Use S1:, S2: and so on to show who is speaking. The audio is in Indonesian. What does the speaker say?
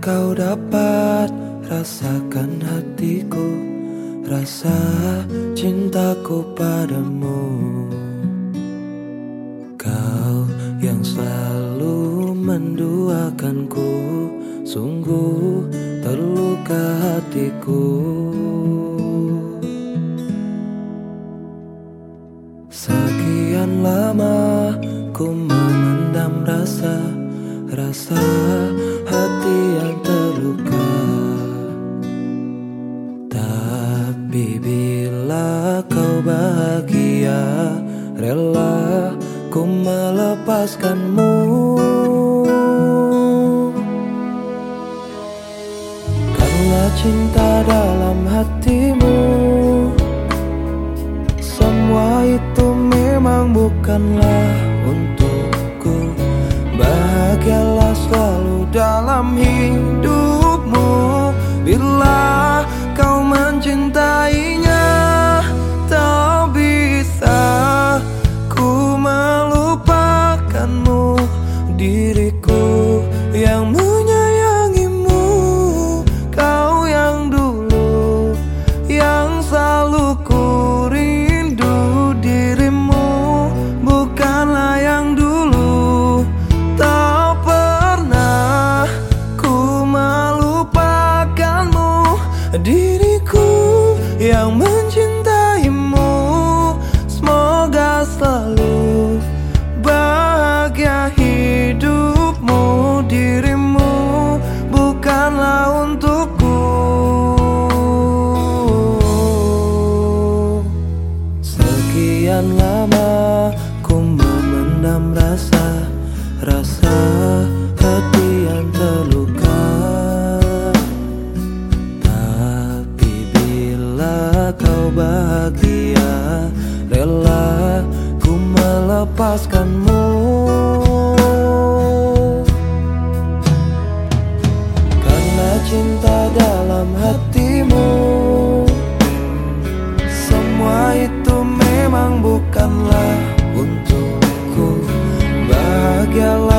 S1: kau dapat rasakan hatiku Rasa cintaku padamu. Kau yang selalu menduakanku Sungguh terluka hatiku. Sekian lama ku memendam rasa Rasa melepaskanmu. Karena cinta dalam hatimu Semua itu memang bukanlah untukku. Bahagialah selalu lama ku memendam rasa Rasa hati yang terluka. Tapi bila kau bahagia Rela ku melepaskanmu bukanlah untukku Bahagialah